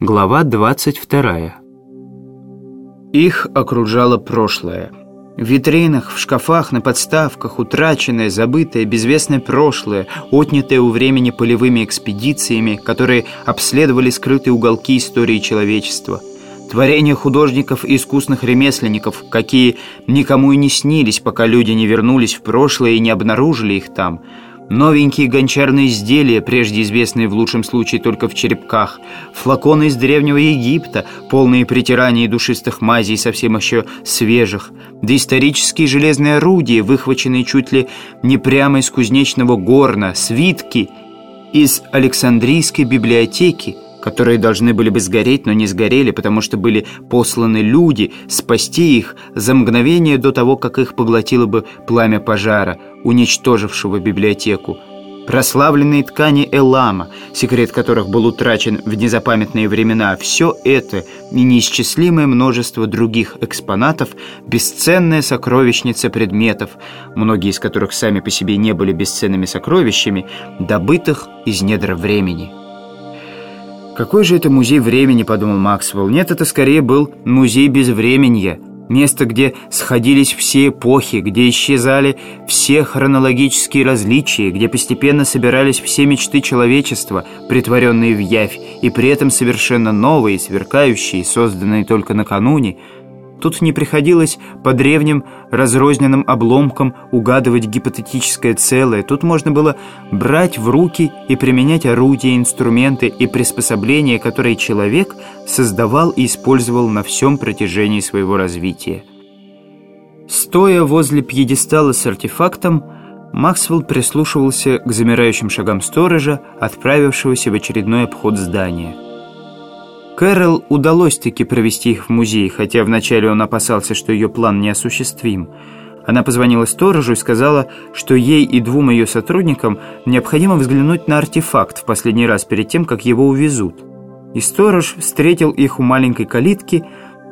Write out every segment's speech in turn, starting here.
Глава 22 Их окружало прошлое. В витринах, в шкафах, на подставках утраченное, забытое, безвестное прошлое, отнятое у времени полевыми экспедициями, которые обследовали скрытые уголки истории человечества. Творения художников и искусных ремесленников, какие никому и не снились, пока люди не вернулись в прошлое и не обнаружили их там – Новенькие гончарные изделия, прежде известные в лучшем случае только в черепках, флаконы из Древнего Египта, полные притираний душистых мазей, совсем еще свежих, доисторические железные орудия, выхваченные чуть ли не прямо из кузнечного горна, свитки из Александрийской библиотеки, которые должны были бы сгореть, но не сгорели, потому что были посланы люди спасти их за мгновение до того, как их поглотило бы пламя пожара, уничтожившего библиотеку. Прославленные ткани Элама, секрет которых был утрачен в незапамятные времена, все это и неисчислимое множество других экспонатов, бесценная сокровищница предметов, многие из которых сами по себе не были бесценными сокровищами, добытых из недр времени. «Какой же это музей времени?» – подумал Максвелл. «Нет, это скорее был музей безвременья». Место, где сходились все эпохи, где исчезали все хронологические различия, где постепенно собирались все мечты человечества, притворенные в явь, и при этом совершенно новые, сверкающие, созданные только накануне – Тут не приходилось по древним разрозненным обломкам угадывать гипотетическое целое. Тут можно было брать в руки и применять орудия, инструменты и приспособления, которые человек создавал и использовал на всем протяжении своего развития. Стоя возле пьедестала с артефактом, Максвелл прислушивался к замирающим шагам сторожа, отправившегося в очередной обход здания. Кэрол удалось-таки провести их в музей, хотя вначале он опасался, что ее план неосуществим. Она позвонила сторожу и сказала, что ей и двум ее сотрудникам необходимо взглянуть на артефакт в последний раз перед тем, как его увезут. И сторож встретил их у маленькой калитки,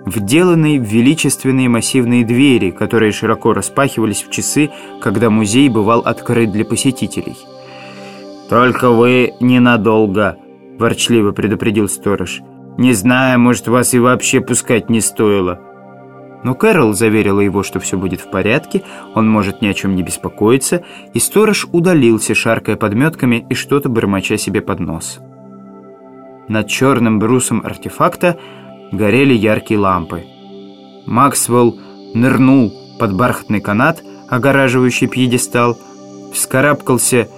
вделанной в величественные массивные двери, которые широко распахивались в часы, когда музей бывал открыт для посетителей. «Только вы ненадолго», – ворчливо предупредил сторож. Не знаю, может, вас и вообще пускать не стоило». Но Кэрол заверила его, что все будет в порядке, он может ни о чем не беспокоиться, и сторож удалился, шаркая подметками и что-то бормоча себе под нос. Над черным брусом артефакта горели яркие лампы. Максвелл нырнул под бархатный канат, огораживающий пьедестал, вскарабкался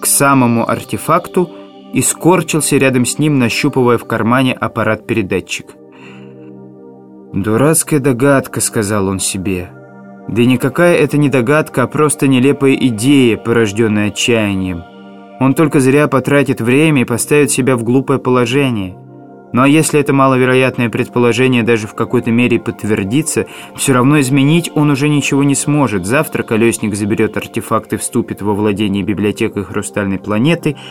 к самому артефакту и скорчился рядом с ним, нащупывая в кармане аппарат-передатчик. «Дурацкая догадка», — сказал он себе. «Да никакая это не догадка, а просто нелепая идея, порожденная отчаянием. Он только зря потратит время и поставит себя в глупое положение». Ну а если это маловероятное предположение даже в какой-то мере подтвердится, все равно изменить он уже ничего не сможет. Завтра колесник заберет артефакты, вступит во владение библиотекой Хрустальной планеты —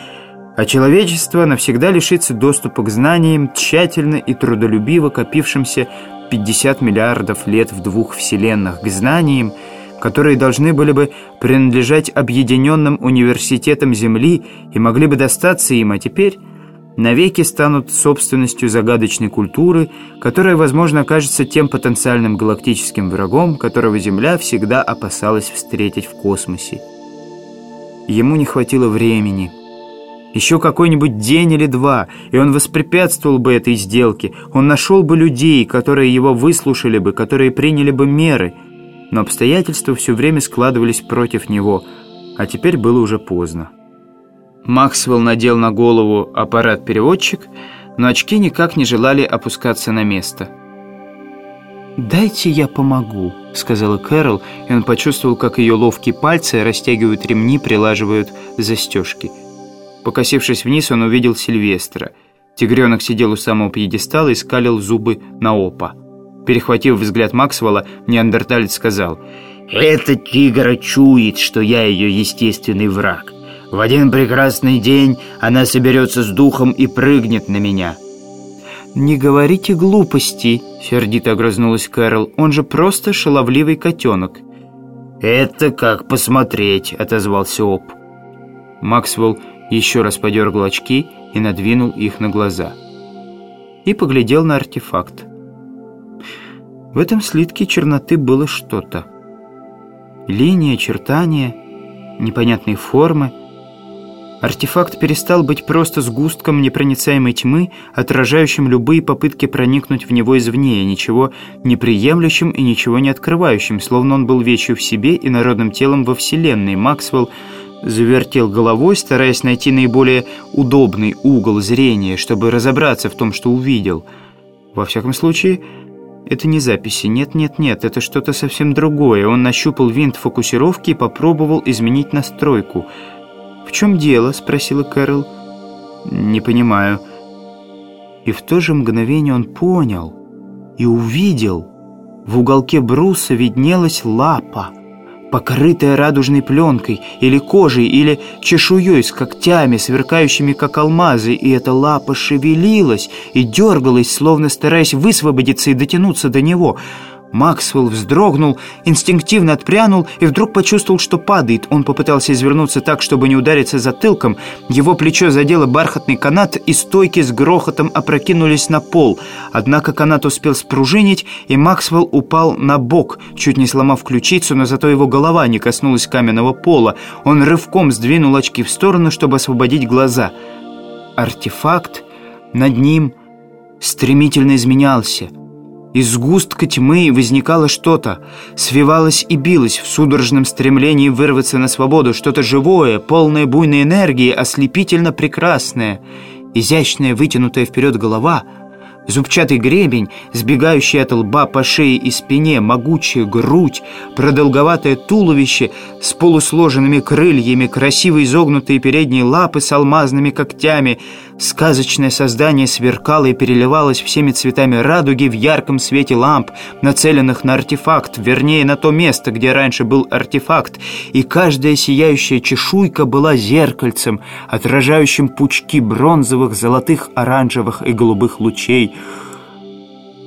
а человечество навсегда лишится доступа к знаниям, тщательно и трудолюбиво копившимся 50 миллиардов лет в двух вселенных, к знаниям, которые должны были бы принадлежать объединенным университетам Земли и могли бы достаться им, а теперь навеки станут собственностью загадочной культуры, которая, возможно, окажется тем потенциальным галактическим врагом, которого Земля всегда опасалась встретить в космосе. Ему не хватило времени – еще какой-нибудь день или два, и он воспрепятствовал бы этой сделке. Он нашел бы людей, которые его выслушали бы, которые приняли бы меры. Но обстоятельства все время складывались против него, а теперь было уже поздно. Максвелл надел на голову аппарат-переводчик, но очки никак не желали опускаться на место. «Дайте я помогу», — сказала Кэрол, и он почувствовал, как ее ловкие пальцы растягивают ремни, прилаживают застежки. Покосившись вниз, он увидел Сильвестра. Тигренок сидел у самого пьедестала и скалил зубы на опа. Перехватив взгляд Максвелла, неандерталец сказал, «Этот тигр чует, что я ее естественный враг. В один прекрасный день она соберется с духом и прыгнет на меня». «Не говорите глупости», — сердито огрызнулась Кэрол. «Он же просто шаловливый котенок». «Это как посмотреть», — отозвался Оп. Максвелл еще раз подергал очки и надвинул их на глаза. и поглядел на артефакт. В этом слитке черноты было что-то. Линии, очертания, непонятные формы. Артефакт перестал быть просто сгустком непроницаемой тьмы, отражающим любые попытки проникнуть в него извне, ничего не и ничего не открывающим, словно он был вечью в себе и народным телом во Вселенной. Максвелл завертел головой, стараясь найти наиболее удобный угол зрения, чтобы разобраться в том, что увидел. Во всяком случае, это не записи. Нет, нет, нет, это что-то совсем другое. Он нащупал винт фокусировки и попробовал изменить настройку. «В чем дело?» – спросила Кэрол. «Не понимаю». И в то же мгновение он понял и увидел. В уголке бруса виднелась лапа – покрытая радужной пленкой, или кожей, или чешуей с когтями, сверкающими как алмазы, и эта лапа шевелилась и дергалась, словно стараясь высвободиться и дотянуться до него — Максвелл вздрогнул, инстинктивно отпрянул и вдруг почувствовал, что падает. Он попытался извернуться так, чтобы не удариться затылком. Его плечо задело бархатный канат, и стойки с грохотом опрокинулись на пол. Однако канат успел спружинить, и Максвелл упал на бок, чуть не сломав ключицу, но зато его голова не коснулась каменного пола. Он рывком сдвинул очки в сторону, чтобы освободить глаза. Артефакт над ним стремительно изменялся — из сгустка тьмы возникало что-то, свивалось и билось в судорожном стремлении вырваться на свободу, что-то живое, полное буйной энергии, ослепительно прекрасное. Изящная вытянутая вперед голова — Зубчатый гребень, сбегающий от лба по шее и спине, могучая грудь, продолговатое туловище с полусложенными крыльями, красиво изогнутые передние лапы с алмазными когтями. Сказочное создание сверкало и переливалось всеми цветами радуги в ярком свете ламп, нацеленных на артефакт, вернее, на то место, где раньше был артефакт, и каждая сияющая чешуйка была зеркальцем, отражающим пучки бронзовых, золотых, оранжевых и голубых лучей,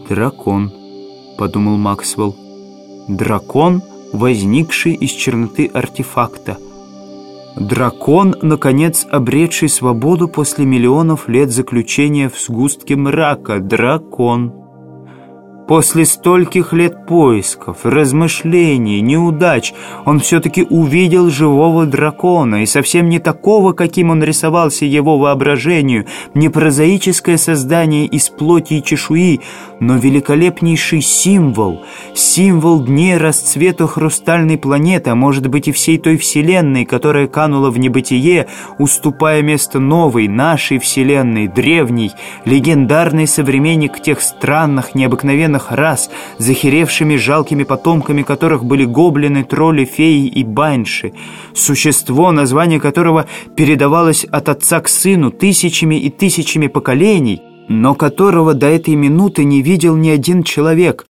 «Дракон», — подумал Максвелл. «Дракон, возникший из черноты артефакта. Дракон, наконец, обретший свободу после миллионов лет заключения в сгустке мрака. Дракон». После стольких лет поисков, размышлений, неудач он все-таки увидел живого дракона, и совсем не такого, каким он рисовался его воображению, не прозаическое создание из плоти и чешуи, но великолепнейший символ, символ дней расцвета хрустальной планеты, а может быть и всей той вселенной, которая канула в небытие, уступая место новой, нашей вселенной, древней, легендарный современник тех странных, необыкновенных военных рас, захеревшими жалкими потомками которых были гоблины, тролли, феи и баньши. Существо, название которого передавалось от отца к сыну тысячами и тысячами поколений, но которого до этой минуты не видел ни один человек.